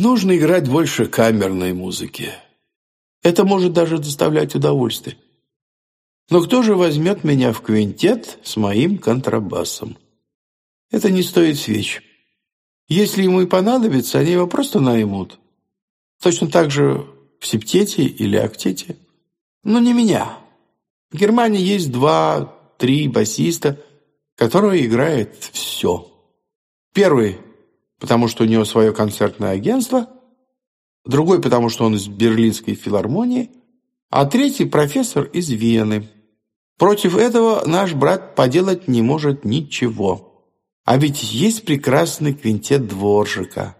Нужно играть больше камерной музыки. Это может даже доставлять удовольствие. Но кто же возьмет меня в квинтет с моим контрабасом? Это не стоит свеч. Если ему и понадобится, они его просто наймут. Точно так же в септете или актете. Но не меня. В Германии есть два-три басиста, которые играют все. Первый потому что у него свое концертное агентство, другой, потому что он из Берлинской филармонии, а третий профессор из Вены. Против этого наш брат поделать не может ничего. А ведь есть прекрасный квинтет Дворжика,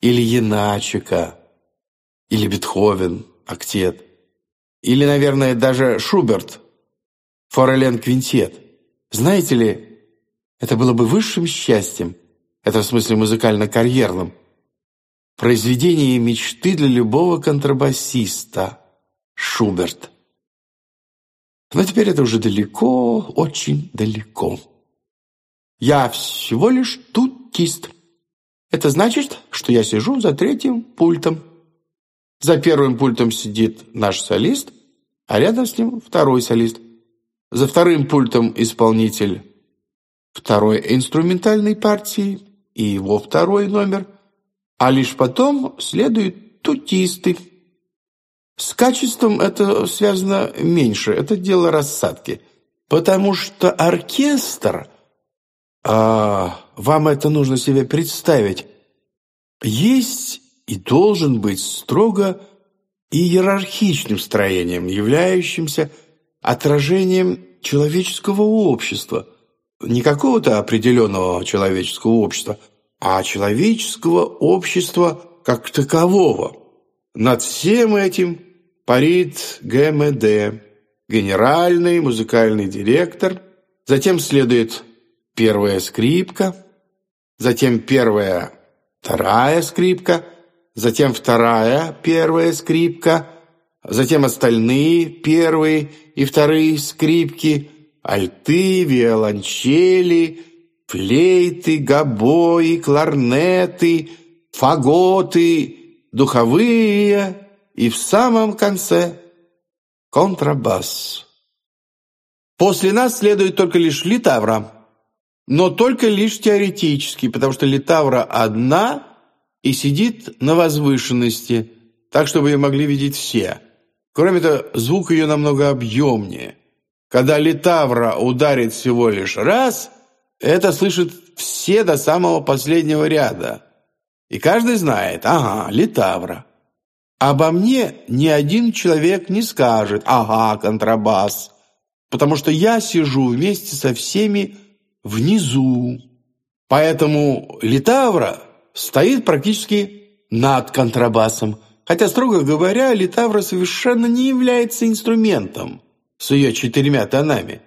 или Яначика, или Бетховен, Актет, или, наверное, даже Шуберт, Форелен-квинтет. Знаете ли, это было бы высшим счастьем – это в смысле музыкально-карьерном. Произведение мечты для любого контрабасиста. Шуберт. Но теперь это уже далеко, очень далеко. Я всего лишь тутист. Это значит, что я сижу за третьим пультом. За первым пультом сидит наш солист, а рядом с ним второй солист. За вторым пультом исполнитель второй инструментальной партии – и его второй номер, а лишь потом следуют тутисты. С качеством это связано меньше, это дело рассадки, потому что оркестр... А вам это нужно себе представить. Есть и должен быть строго иерархичным строением, являющимся отражением человеческого общества – не какого-то определенного человеческого общества, а человеческого общества как такового. Над всем этим парит ГМД, генеральный музыкальный директор, затем следует первая скрипка, затем первая вторая скрипка, затем вторая первая скрипка, затем остальные первые и вторые скрипки, альты, виолончели, флейты, гобои, кларнеты, фаготы, духовые и в самом конце контрабас. После нас следует только лишь литавра, но только лишь теоретически, потому что литавра одна и сидит на возвышенности, так, чтобы ее могли видеть все. Кроме того, звук ее намного объемнее – когда литавра ударит всего лишь раз, это слышат все до самого последнего ряда. И каждый знает, ага, литавра. Обо мне ни один человек не скажет, ага, контрабас, потому что я сижу вместе со всеми внизу. Поэтому литавра стоит практически над контрабасом, хотя, строго говоря, литавра совершенно не является инструментом с ее четырьмя тонами.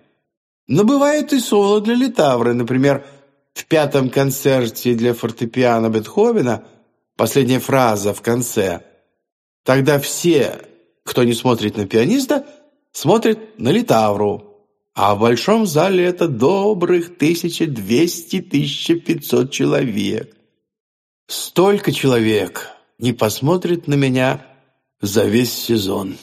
Но бывает и соло для литавры, например, в пятом концерте для фортепиано Бетховена последняя фраза в конце. Тогда все, кто не смотрит на пианиста, смотрят на литавру. А в большом зале это добрых 1200-1500 человек. Столько человек не посмотрит на меня за весь сезон.